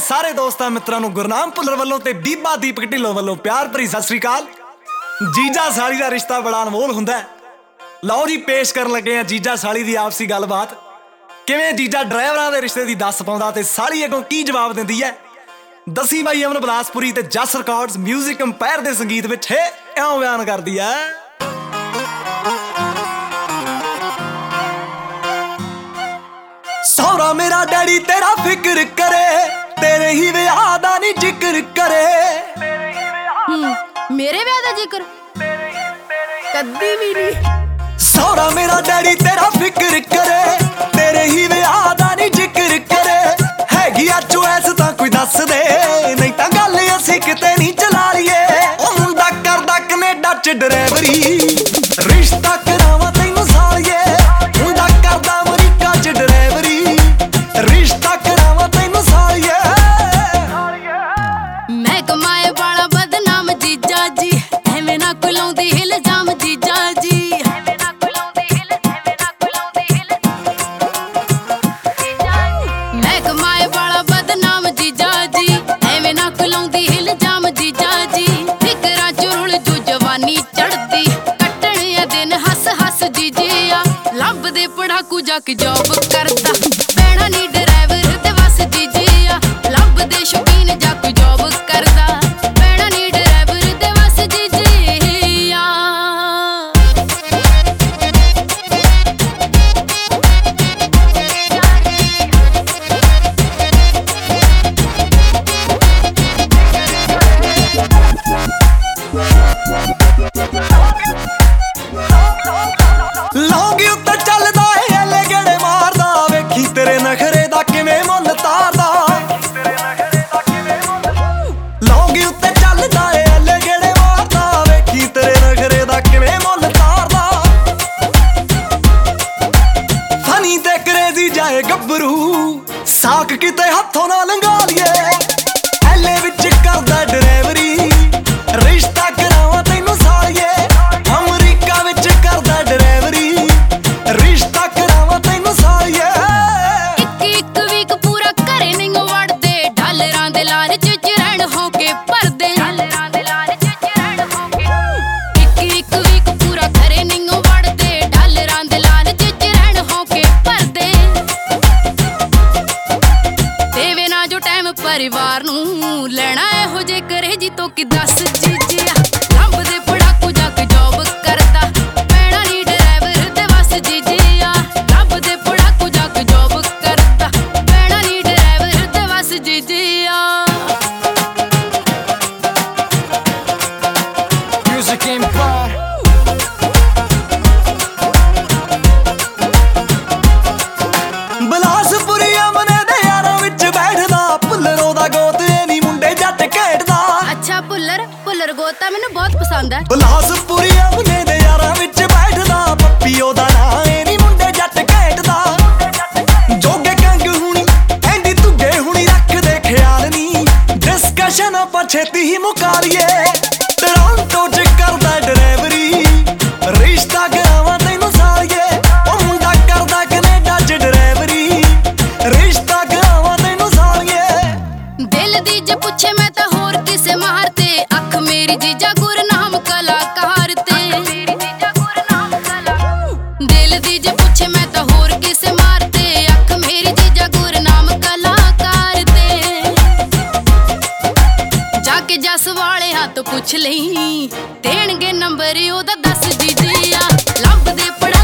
ਸਾਰੇ ਦੋਸਤਾਂ ਮਿੱਤਰਾਂ ਨੂੰ ਗੁਰਨਾਮ ਭੁੱਲਰ ਵੱਲੋਂ ਤੇ ਬੀਬਾ ਦੀਪਕ ਢਿੱਲੋਂ ਵੱਲੋਂ ਪਿਆਰ ਭਰੀ ਸਤਿ ਸ੍ਰੀ ਅਕਾਲ। ਜੀਜਾ ਸਾਲੀ ਦਾ ਰਿਸ਼ਤਾ ਬੜਾ ਅਨਮੋਲ ਹੁੰਦਾ ਹੈ। ਲਓ ਜੀ, ਪੇਸ਼ ਕਰਨ ਲੱਗੇ ਆ ਜੀਜਾ ਸਾਲੀ ਦੀ ਆਪਸੀ ਗੱਲਬਾਤ। ਕਿਵੇਂ ਜੀਜਾ ਡਰਾਈਵਰਾਂ ਦੇ ਰਿਸ਼ਤੇ ਦੀ ਦੱਸ ਪਾਉਂਦਾ ਤੇ ਸਾਲੀ ਅੱਗੋਂ ਕੀ ਜਵਾਬ ਦਿੰਦੀ ਹੈ? ਦਸੀ ਬਾਈ ਅਮਨ ਬਲਾਸਪੁਰੀ ਤੇ ਜਸ ਰਿਕਾਰਡਸ 뮤직 ਕੰਪੇਅਰ ਦੇ ਸੰਗੀਤ ਵਿੱਚ ਹੈ, ਇਉਂ ਬਿਆਨ ਕਰਦੀ ਹੈ। ਸੌਰਾ ਮੇਰਾ ਡੈਡੀ ਤੇਰਾ ਫਿਕਰ ਕਰੇ ਮੇਰੇ ਵਿਆਹ ਦਾ ਜ਼ਿਕਰ? ਕਦੀ ਵੀ ਨਹੀਂ। ਸੌਰਾ ਮੇਰਾ ਡੈਡੀ ਤੇਰਾ ਫਿਕਰ ਕਰੇ, ਤੇਰੇ ਹੀ ਵਿਆਹ ਦਾ ਨਹੀਂ ਜ਼ਿਕਰ ਕਰੇ। ਹੈਗੀ ਆ ਚੁਐਸ ਤਾਂ ਕੋਈ ਦੱਸ ਦੇ, ਨਹੀਂ ਤਾਂ ਗੱਲ ਅਸੀਂ ਕਿਤੇ ਨਹੀਂ ਲੱਭਦੇ ਜਾ ਕੇ ਜੌਬ ਕਰਦਾ। ਫਨੀ ਤੇ ਕਰੇਜ਼ੀ ਜਾਏ ਗੱਭਰੂ। ਸਾਕ ਕਿਤੇ ਹੱਥੋਂ ਨਾ ਲੰਘਾ ਲਈਏ। ਐਲੇ ਵਿੱਚ ਜੇ ਕਰੇ ਜੀ ਤੋਂ ਕਿ ਦੱਸ ਜੀਜਿਆ ਲੱਭਦੇ ਪੜਾਕੂ ਜਾ ਕੇ ਜੌਬ ਕਰਦਾ। ਪੈਣਾ ਨਹੀਂ ਡਰਾਈਵਰ ਤੇ ਵਸ ਜੀਜਿਆ ਲੱਭਦੇ ਪੜਾਕੂ ਜਾ ਕੇ ਜੌਬ ਕਰਦਾ। ਪੈਣਾ ਨਹੀਂ ਡਰਾਈਵਰ ਤੇ ਵਸ ਜੀਜਿਆ Music Empire ਬਲਾਸਪੁਰੀ ਅਮਨੇ ਦੇ ਯਾਰਾਂ ਵਿੱਚ ਬੈਠਦਾ। ਭੁੱਲਰੋਂ ਦਾ ਗੋਤ ਬਹੁਤ ਪਸੰਦ ਬਲਾਸਪੁਰੀ ਅਮਨੇ ਦੇ ਯਾਰਾਂ ਵਿੱਚ ਬੈਠਦਾ, ਪੱਪੀ ਉਹਦਾ ਨਾਂ ਏ ਨਹੀਂ ਮੁੰਡੇ ਜੱਟ ਖੇਡਦਾ। ਜੋਗੇ ਕੰਗ ਹੁਣੀ ਐਂਦੀ ਤੁਗੇ ਹੁਣੀ ਰੱਖਦੇ ਖਿਆਲ ਨਹੀਂ ਡਿਸਕਸ਼ਨ ਆਪਾਂ ਛੇਤੀ ਹੀ ਮੁਕਾ ਲਈਏ ਕੇ ਜਸ ਵਾਲਿਆਂ ਤੋਂ ਪੁੱਛ ਲਈ। ਦੇਣਗੇ ਨੰਬਰ ਉਹਦਾ ਦੱਸ ਜੀ ਜੀ ਆ। ਲੱਭਦੇ ਪੜਾ